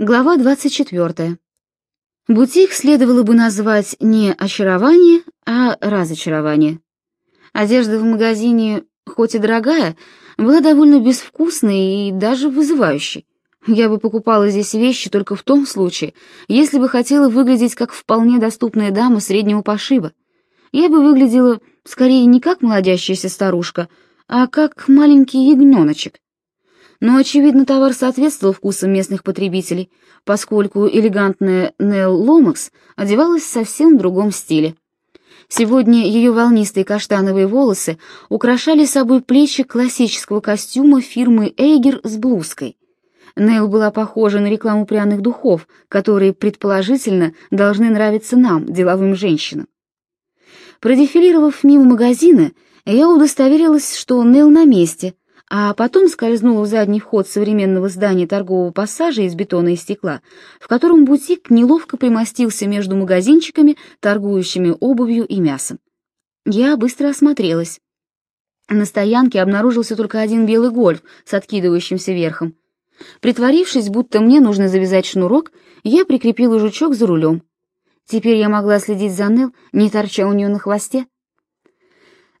Глава 24. Бутик следовало бы назвать не очарование, а разочарование. Одежда в магазине, хоть и дорогая, была довольно безвкусной и даже вызывающей. Я бы покупала здесь вещи только в том случае, если бы хотела выглядеть как вполне доступная дама среднего пошиба. Я бы выглядела скорее не как молодящаяся старушка, а как маленький ягненочек. Но, очевидно, товар соответствовал вкусам местных потребителей, поскольку элегантная Нелл Ломакс одевалась в совсем другом стиле. Сегодня ее волнистые каштановые волосы украшали собой плечи классического костюма фирмы Эйгер с блузкой. Нелл была похожа на рекламу пряных духов, которые, предположительно, должны нравиться нам, деловым женщинам. Продефилировав мимо магазина, я удостоверилась, что Нелл на месте, а потом скользнула в задний вход современного здания торгового пассажа из бетона и стекла, в котором бутик неловко примостился между магазинчиками, торгующими обувью и мясом. Я быстро осмотрелась. На стоянке обнаружился только один белый гольф с откидывающимся верхом. Притворившись, будто мне нужно завязать шнурок, я прикрепила жучок за рулем. Теперь я могла следить за Нел, не торча у нее на хвосте.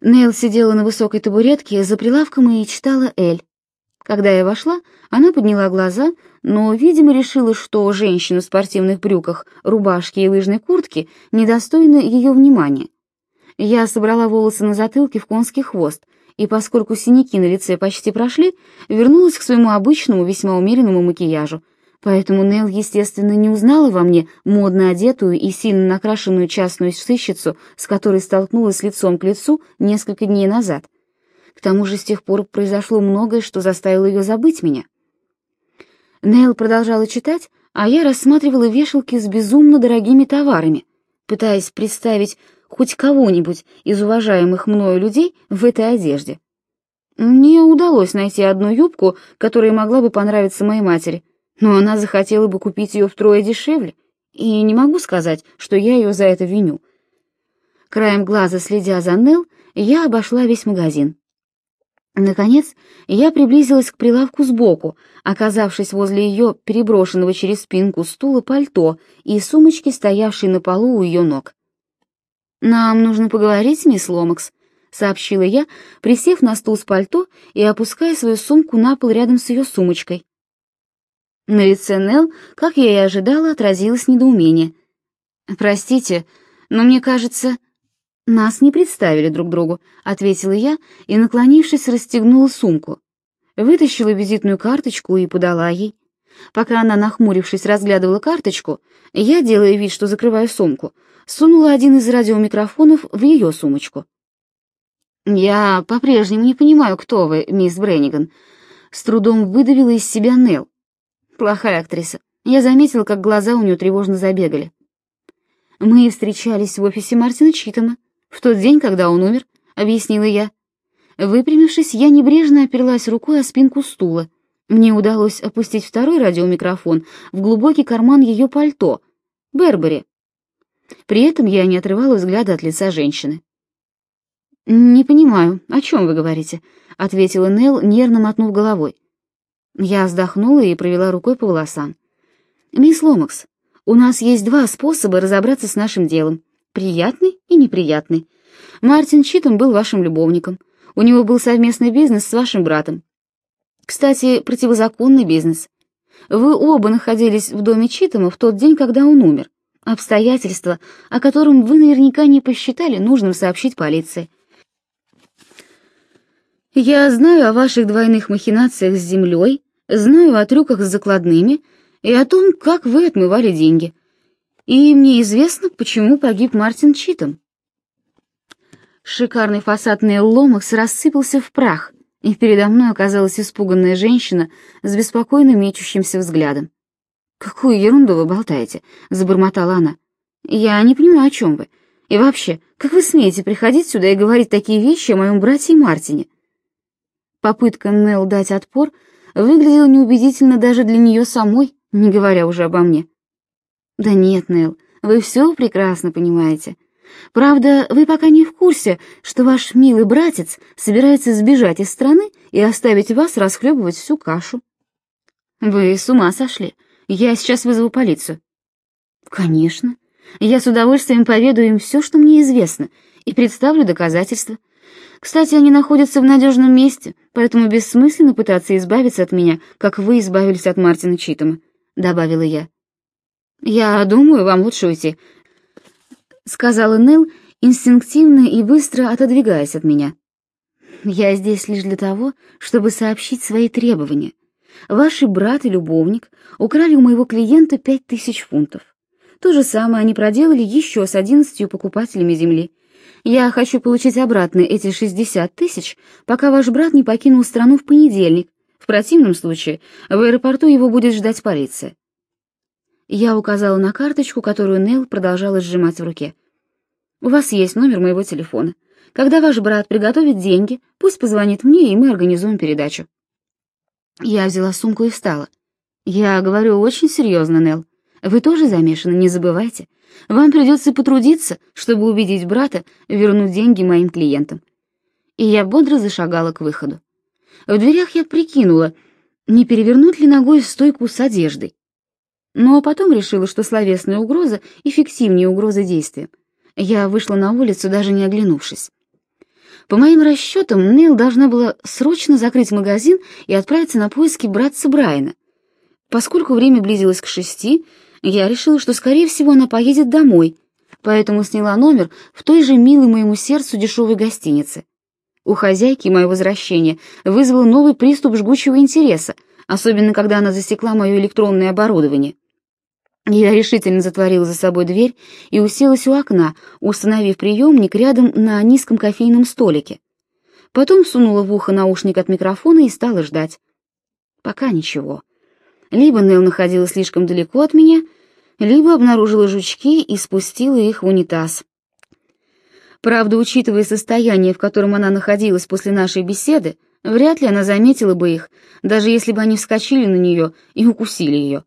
Нейл сидела на высокой табуретке за прилавком и читала «Эль». Когда я вошла, она подняла глаза, но, видимо, решила, что женщина в спортивных брюках, рубашке и лыжной куртке недостойна ее внимания. Я собрала волосы на затылке в конский хвост, и поскольку синяки на лице почти прошли, вернулась к своему обычному, весьма умеренному макияжу, Поэтому Нел, естественно, не узнала во мне модно одетую и сильно накрашенную частную сыщицу, с которой столкнулась лицом к лицу несколько дней назад. К тому же с тех пор произошло многое, что заставило ее забыть меня. Нел продолжала читать, а я рассматривала вешалки с безумно дорогими товарами, пытаясь представить хоть кого-нибудь из уважаемых мною людей в этой одежде. Мне удалось найти одну юбку, которая могла бы понравиться моей матери, но она захотела бы купить ее втрое дешевле, и не могу сказать, что я ее за это виню. Краем глаза следя за Нел, я обошла весь магазин. Наконец, я приблизилась к прилавку сбоку, оказавшись возле ее переброшенного через спинку стула пальто и сумочки, стоявшей на полу у ее ног. «Нам нужно поговорить, мисс Ломакс», — сообщила я, присев на стул с пальто и опуская свою сумку на пол рядом с ее сумочкой. На лице Нел, как я и ожидала, отразилось недоумение. «Простите, но мне кажется...» «Нас не представили друг другу», — ответила я и, наклонившись, расстегнула сумку. Вытащила визитную карточку и подала ей. Пока она, нахмурившись, разглядывала карточку, я, делая вид, что закрываю сумку, сунула один из радиомикрофонов в ее сумочку. «Я по-прежнему не понимаю, кто вы, мисс Бренниган», — с трудом выдавила из себя Нел. Плохая актриса. Я заметила, как глаза у нее тревожно забегали. Мы встречались в офисе Мартина Читома в тот день, когда он умер, объяснила я. Выпрямившись, я небрежно оперлась рукой о спинку стула. Мне удалось опустить второй радиомикрофон в глубокий карман ее пальто, Бербери. При этом я не отрывала взгляда от лица женщины. «Не понимаю, о чем вы говорите?» — ответила Нелл, нервно мотнув головой. Я вздохнула и провела рукой по волосам. «Мисс Ломакс, у нас есть два способа разобраться с нашим делом. Приятный и неприятный. Мартин Читом был вашим любовником. У него был совместный бизнес с вашим братом. Кстати, противозаконный бизнес. Вы оба находились в доме Читома в тот день, когда он умер. Обстоятельства, о котором вы наверняка не посчитали нужным сообщить полиции. Я знаю о ваших двойных махинациях с землей, Знаю о трюках с закладными и о том, как вы отмывали деньги. И мне известно, почему погиб Мартин Читом. Шикарный фасад Ломакс рассыпался в прах, и передо мной оказалась испуганная женщина с беспокойно мечущимся взглядом. «Какую ерунду вы болтаете?» — забормотала она. «Я не понимаю, о чем вы. И вообще, как вы смеете приходить сюда и говорить такие вещи о моем брате Мартине?» Попытка Нелл дать отпор — выглядела неубедительно даже для нее самой, не говоря уже обо мне. Да нет, Нел, вы все прекрасно понимаете. Правда, вы пока не в курсе, что ваш милый братец собирается сбежать из страны и оставить вас расхлебывать всю кашу. Вы с ума сошли. Я сейчас вызову полицию». «Конечно. Я с удовольствием поведаю им все, что мне известно, и представлю доказательства. Кстати, они находятся в надежном месте, поэтому бессмысленно пытаться избавиться от меня, как вы избавились от Мартина Читома», — добавила я. «Я думаю, вам лучше уйти», — сказала Нелл, инстинктивно и быстро отодвигаясь от меня. «Я здесь лишь для того, чтобы сообщить свои требования. Ваши брат и любовник украли у моего клиента пять тысяч фунтов. То же самое они проделали еще с одиннадцатью покупателями земли. Я хочу получить обратно эти шестьдесят тысяч, пока ваш брат не покинул страну в понедельник. В противном случае в аэропорту его будет ждать полиция. Я указала на карточку, которую Нелл продолжала сжимать в руке. У вас есть номер моего телефона. Когда ваш брат приготовит деньги, пусть позвонит мне, и мы организуем передачу. Я взяла сумку и встала. Я говорю очень серьезно, Нелл. Вы тоже замешаны, не забывайте. Вам придется потрудиться, чтобы убедить брата вернуть деньги моим клиентам. И я бодро зашагала к выходу. В дверях я прикинула, не перевернуть ли ногой стойку с одеждой. Но потом решила, что словесная угроза эффективнее угрозы действия. Я вышла на улицу, даже не оглянувшись. По моим расчетам, Нейл должна была срочно закрыть магазин и отправиться на поиски братца Брайана. Поскольку время близилось к шести, я решила, что, скорее всего, она поедет домой, поэтому сняла номер в той же милой моему сердцу дешевой гостинице. У хозяйки мое возвращение вызвало новый приступ жгучего интереса, особенно когда она засекла мое электронное оборудование. Я решительно затворила за собой дверь и уселась у окна, установив приемник рядом на низком кофейном столике. Потом сунула в ухо наушник от микрофона и стала ждать. Пока ничего. Либо Нел находилась слишком далеко от меня, либо обнаружила жучки и спустила их в унитаз. Правда, учитывая состояние, в котором она находилась после нашей беседы, вряд ли она заметила бы их, даже если бы они вскочили на нее и укусили ее.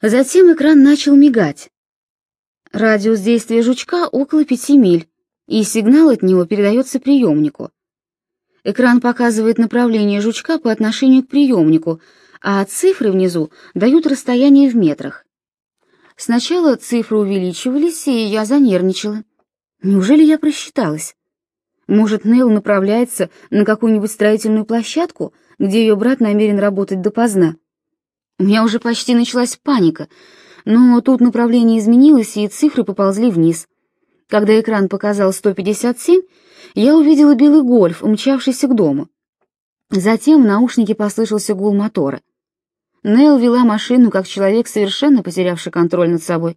Затем экран начал мигать. Радиус действия жучка около пяти миль, и сигнал от него передается приемнику. Экран показывает направление жучка по отношению к приемнику, а цифры внизу дают расстояние в метрах. Сначала цифры увеличивались, и я занервничала. Неужели я просчиталась? Может, Нелл направляется на какую-нибудь строительную площадку, где ее брат намерен работать допоздна? У меня уже почти началась паника, но тут направление изменилось, и цифры поползли вниз. Когда экран показал 157, я увидела белый гольф, умчавшийся к дому. Затем в наушнике послышался гул мотора. Нел вела машину как человек, совершенно потерявший контроль над собой.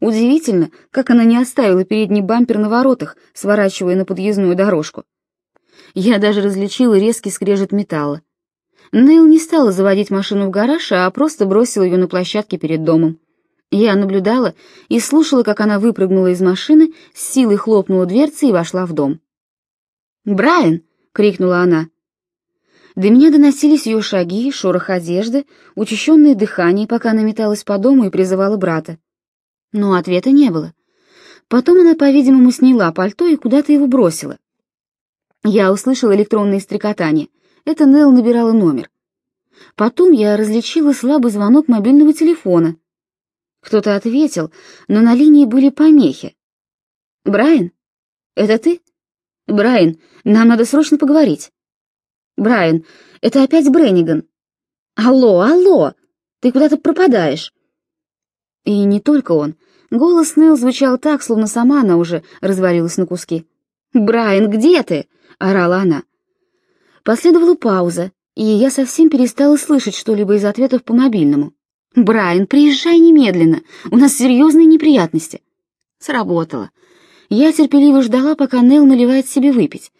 Удивительно, как она не оставила передний бампер на воротах, сворачивая на подъездную дорожку. Я даже различила резкий скрежет металла. Нейл не стала заводить машину в гараж, а просто бросила ее на площадке перед домом. Я наблюдала и слушала, как она выпрыгнула из машины, с силой хлопнула дверцей и вошла в дом. «Брайан!» — крикнула она. До меня доносились ее шаги, шорох одежды, учащенное дыхание, пока она металась по дому и призывала брата. Но ответа не было. Потом она, по-видимому, сняла пальто и куда-то его бросила. Я услышала электронное стрекотание — это Нелл набирала номер. Потом я различила слабый звонок мобильного телефона. Кто-то ответил, но на линии были помехи. «Брайан? Это ты? Брайан, нам надо срочно поговорить». «Брайан, это опять Бренниган». «Алло, алло, ты куда-то пропадаешь». И не только он. Голос Нелл звучал так, словно сама она уже развалилась на куски. «Брайан, где ты?» — орала она. Последовала пауза, и я совсем перестала слышать что-либо из ответов по мобильному. «Брайан, приезжай немедленно, у нас серьезные неприятности». Сработало. Я терпеливо ждала, пока Нел наливает себе выпить.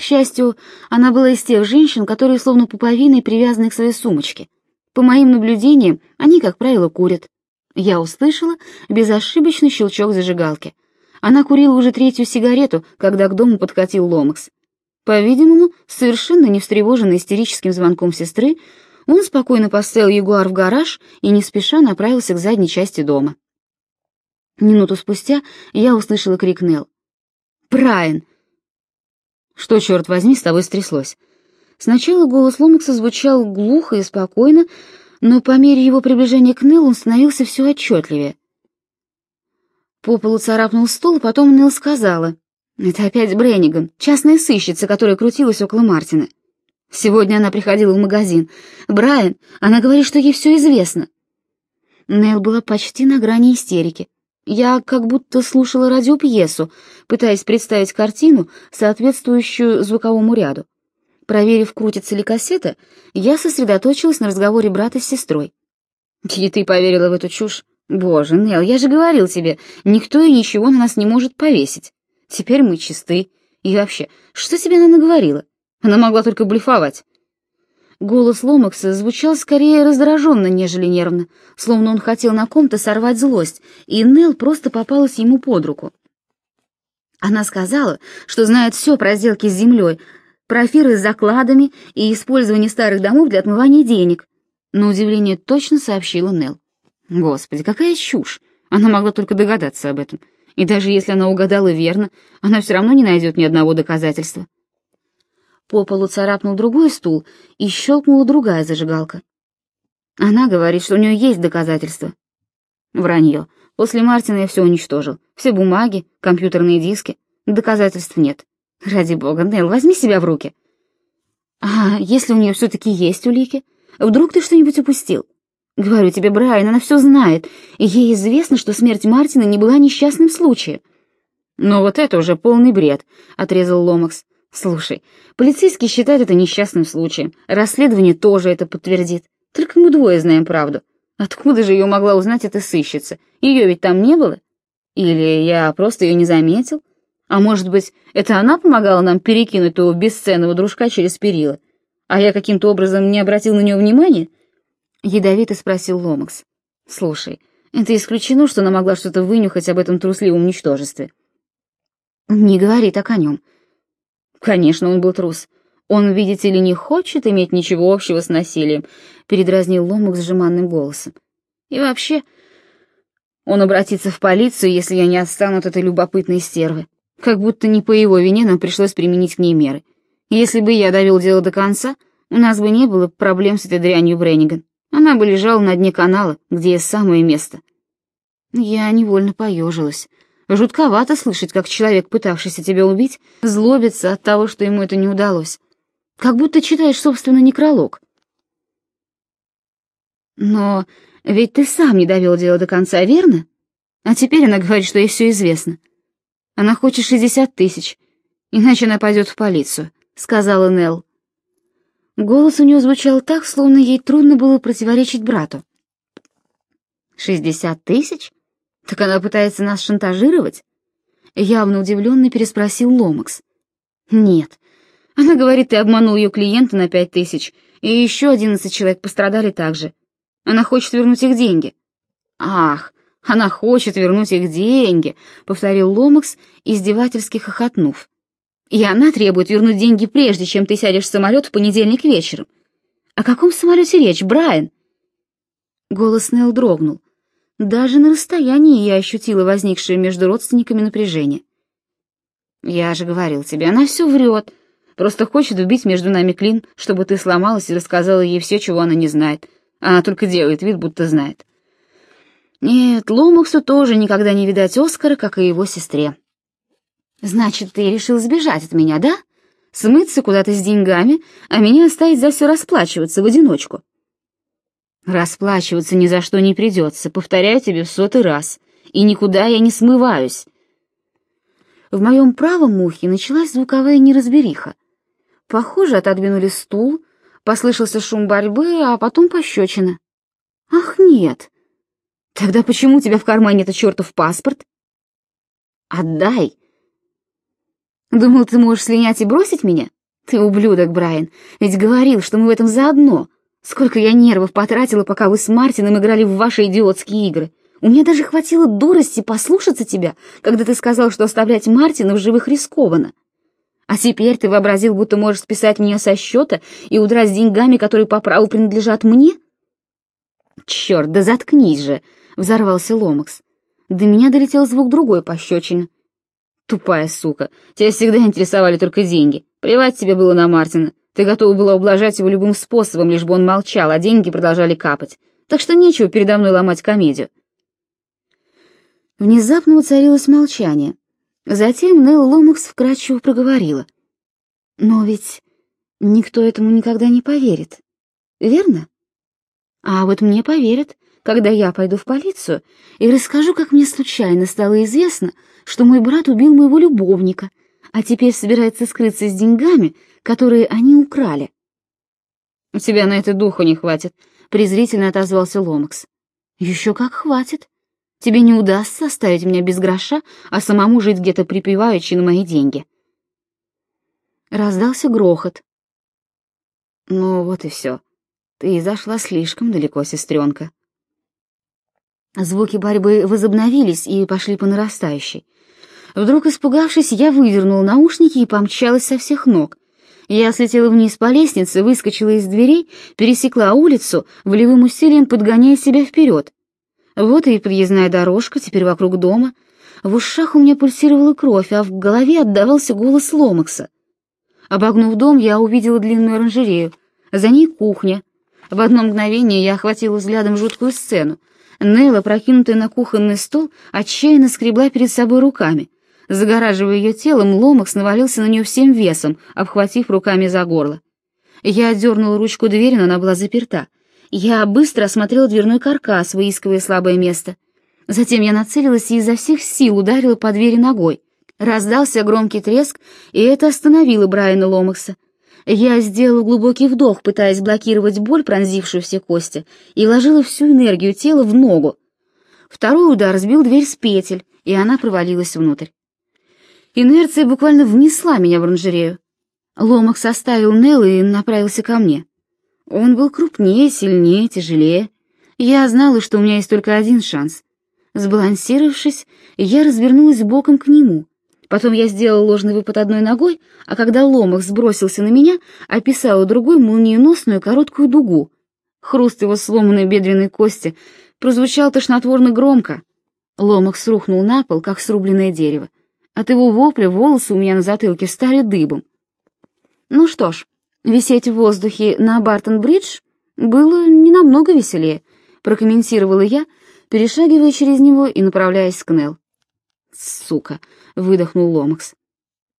К счастью, она была из тех женщин, которые словно пуповиной привязаны к своей сумочке. По моим наблюдениям, они, как правило, курят. Я услышала безошибочный щелчок зажигалки. Она курила уже третью сигарету, когда к дому подкатил Ломакс. По-видимому, совершенно не встревоженный истерическим звонком сестры, он спокойно поставил Ягуар в гараж и не спеша направился к задней части дома. Минуту спустя я услышала крик Нел. «Брайан!» «Что, черт возьми, с тобой стряслось?» Сначала голос Ломакса звучал глухо и спокойно, но по мере его приближения к Неллу он становился все отчетливее. По полу царапнул стол, а потом Нелл сказала. «Это опять Бренниган, частная сыщица, которая крутилась около Мартина. Сегодня она приходила в магазин. Брайан, она говорит, что ей все известно». Нелл была почти на грани истерики. Я как будто слушала радиопьесу, пытаясь представить картину, соответствующую звуковому ряду. Проверив, крутится ли кассета, я сосредоточилась на разговоре брата с сестрой. «И ты поверила в эту чушь?» Боже, Нел, я же говорил тебе, никто и ничего на нас не может повесить. Теперь мы чисты. И вообще, что тебе она наговорила? Она могла только блефовать. Голос Ломакса звучал скорее раздраженно, нежели нервно, словно он хотел на ком-то сорвать злость, и Нел просто попалась ему под руку. Она сказала, что знает все про сделки с землей, про фиры с закладами и использование старых домов для отмывания денег. На удивление точно сообщила Нел. Господи, какая чушь! Она могла только догадаться об этом. И даже если она угадала верно, она все равно не найдет ни одного доказательства. По полу царапнул другой стул, и щелкнула другая зажигалка. Она говорит, что у нее есть доказательства. Вранье. После Мартина я все уничтожил. Все бумаги, компьютерные диски. Доказательств нет. Ради бога, Нелл, возьми себя в руки. А если у нее все-таки есть улики? Вдруг ты что-нибудь упустил? Говорю тебе, Брайан, она все знает, ей известно, что смерть Мартина не была несчастным случаем. Но вот это уже полный бред, отрезал Ломакс. Слушай, полицейские считают это несчастным случаем. Расследование тоже это подтвердит. Только мы двое знаем правду. Откуда же ее могла узнать эта сыщица? Ее ведь там не было? Или я просто ее не заметил? А может быть, это она помогала нам перекинуть того бесценного дружка через перила? А я каким-то образом не обратил на нее внимания? — ядовито спросил Ломакс. «Слушай, это исключено, что она могла что-то вынюхать об этом трусливом ничтожестве». «Не говори так о нем». «Конечно, он был трус. Он, видите ли, не хочет иметь ничего общего с насилием», — передразнил Ломакс жеманным голосом. «И вообще, он обратится в полицию, если я не отстану от этой любопытной стервы. Как будто не по его вине нам пришлось применить к ней меры. Если бы я довел дело до конца, у нас бы не было проблем с этой дрянью Бренниган. Она бы лежала на дне канала, где есть самое место. Я невольно поежилась. Жутковато слышать, как человек, пытавшийся тебя убить, злобится от того, что ему это не удалось. Как будто читаешь, собственно, некролог. Но ведь ты сам не довел дело до конца, верно? А теперь она говорит, что ей все известно. Она хочет шестьдесят тысяч, иначе она пойдет в полицию, — сказала Нелл. Голос у нее звучал так, словно ей трудно было противоречить брату. «Шестьдесят тысяч? Так она пытается нас шантажировать?» Явно удивленно переспросил Ломакс. «Нет. Она говорит, ты обманул ее клиента на пять тысяч, и еще одиннадцать человек пострадали также. Она хочет вернуть их деньги». «Ах, она хочет вернуть их деньги», — повторил Ломакс, издевательски хохотнув. И она требует вернуть деньги прежде, чем ты сядешь в самолет в понедельник вечером. О каком самолете речь, Брайан? Голос Нелл дрогнул. Даже на расстоянии я ощутила возникшее между родственниками напряжение. Я же говорил тебе, она все врет. Просто хочет убить между нами клин, чтобы ты сломалась и рассказала ей все, чего она не знает. Она только делает вид, будто знает. Нет, Ломаксу тоже никогда не видать Оскара, как и его сестре. Значит, ты решил сбежать от меня, да? Смыться куда-то с деньгами, а меня оставить за все расплачиваться в одиночку. Расплачиваться ни за что не придется, повторяю тебе в сотый раз. И никуда я не смываюсь. В моем правом ухе началась звуковая неразбериха. Похоже, отодвинули стул, послышался шум борьбы, а потом пощечина. Ах, нет. Тогда почему у тебя в кармане этот чертов паспорт? Отдай, Думал, ты можешь слинять и бросить меня? Ты ублюдок, Брайан, ведь говорил, что мы в этом заодно. Сколько я нервов потратила, пока вы с Мартином играли в ваши идиотские игры. У меня даже хватило дурости послушаться тебя, когда ты сказал, что оставлять Мартина в живых рискованно. А теперь ты вообразил, будто можешь списать меня со счета и удрать с деньгами, которые по праву принадлежат мне? Черт, да заткнись же, взорвался Ломакс. До меня долетел звук другой пощечины. Тупая сука. Тебя всегда интересовали только деньги. Плевать тебе было на Мартина. Ты готова была ублажать его любым способом, лишь бы он молчал, а деньги продолжали капать. Так что нечего передо мной ломать комедию. Внезапно воцарилось молчание. Затем Нелл Ломакс вкратчиво проговорила. «Но ведь никто этому никогда не поверит, верно? А вот мне поверят, когда я пойду в полицию и расскажу, как мне случайно стало известно, что мой брат убил моего любовника, а теперь собирается скрыться с деньгами, которые они украли. «У тебя на это духу не хватит», — презрительно отозвался Ломакс. «Еще как хватит. Тебе не удастся оставить меня без гроша, а самому жить где-то припеваючи на мои деньги». Раздался грохот. «Ну вот и все. Ты зашла слишком далеко, сестренка». Звуки борьбы возобновились и пошли по нарастающей. Вдруг, испугавшись, я вывернула наушники и помчалась со всех ног. Я слетела вниз по лестнице, выскочила из дверей, пересекла улицу, волевым усилием подгоняя себя вперед. Вот и подъездная дорожка, теперь вокруг дома. В ушах у меня пульсировала кровь, а в голове отдавался голос Ломакса. Обогнув дом, я увидела длинную оранжерею. За ней кухня. В одно мгновение я охватила взглядом жуткую сцену. Нелла, прокинутая на кухонный стол, отчаянно скребла перед собой руками. Загораживая ее телом, Ломакс навалился на нее всем весом, обхватив руками за горло. Я отдернула ручку двери, но она была заперта. Я быстро осмотрела дверной каркас, выискивая слабое место. Затем я нацелилась и изо всех сил ударила по двери ногой. Раздался громкий треск, и это остановило Брайана Ломакса. Я сделала глубокий вдох, пытаясь блокировать боль, пронзившую все кости, и вложила всю энергию тела в ногу. Второй удар сбил дверь с петель, и она провалилась внутрь. Инерция буквально внесла меня в оранжерею. Ломах составил Нелла и направился ко мне. Он был крупнее, сильнее, тяжелее. Я знала, что у меня есть только один шанс. Сбалансировавшись, я развернулась боком к нему, Потом я сделал ложный выпад одной ногой, а когда Ломах сбросился на меня, описала другой молниеносную короткую дугу. Хруст его сломанной бедренной кости прозвучал тошнотворно громко. Ломах срухнул на пол, как срубленное дерево. От его вопля волосы у меня на затылке стали дыбом. Ну что ж, висеть в воздухе на Бартон-бридж было не намного веселее, прокомментировала я, перешагивая через него и направляясь к Нел. Сука, выдохнул Ломакс.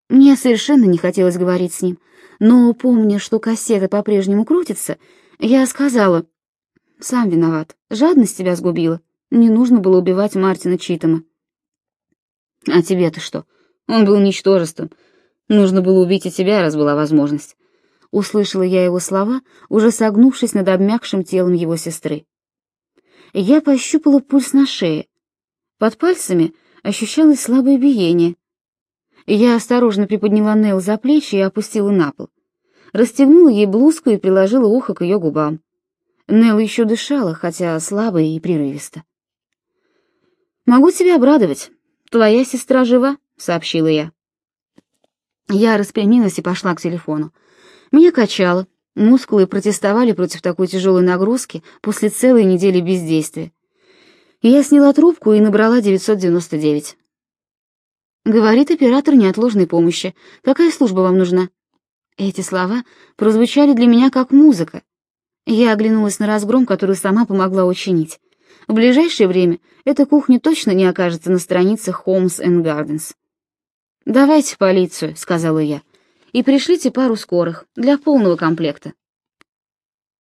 Мне совершенно не хотелось говорить с ним, но, помня, что кассета по-прежнему крутится, я сказала, «Сам виноват, жадность тебя сгубила, не нужно было убивать Мартина Читома». «А тебе-то что? Он был ничтожеством. Нужно было убить и тебя, раз была возможность». Услышала я его слова, уже согнувшись над обмякшим телом его сестры. Я пощупала пульс на шее. Под пальцами ощущалось слабое биение. Я осторожно приподняла Нел за плечи и опустила на пол. Расстегнула ей блузку и приложила ухо к ее губам. Нел еще дышала, хотя слабо и прерывисто. «Могу тебя обрадовать. Твоя сестра жива», — сообщила я. Я распрямилась и пошла к телефону. Меня качало, мускулы протестовали против такой тяжелой нагрузки после целой недели бездействия. Я сняла трубку и набрала 999. Говорит оператор неотложной помощи. Какая служба вам нужна? Эти слова прозвучали для меня как музыка. Я оглянулась на разгром, который сама помогла учинить. В ближайшее время эта кухня точно не окажется на страницах Homes and Gardens. «Давайте в полицию», — сказала я, — «и пришлите пару скорых для полного комплекта».